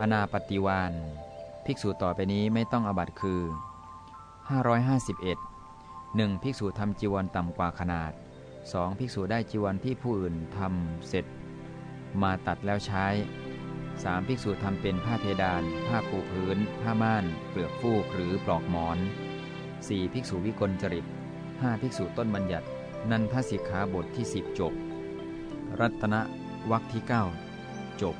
อนาปฏิวานภิกษุต่อไปนี้ไม่ต้องอบัตคือ 551 1. ภิกษุทำจีวรต่ำกว่าขนาด 2. ภิกษุได้จีวรที่ผู้อื่นทำเสร็จ มาตัดแล้วใช้ 3. ภิกษุทำเป็นผ้าเพดาน ผ้าปูพื้น ผ้าม่าน เปลือกฟูกหรือปลอกหมอน 4. ภิกษุวิกลจริต 5. ภิกษุต้นบัญญัติ นันทสิกขาบทที่ 10 จบ รัตนวักคที่ 9 จบ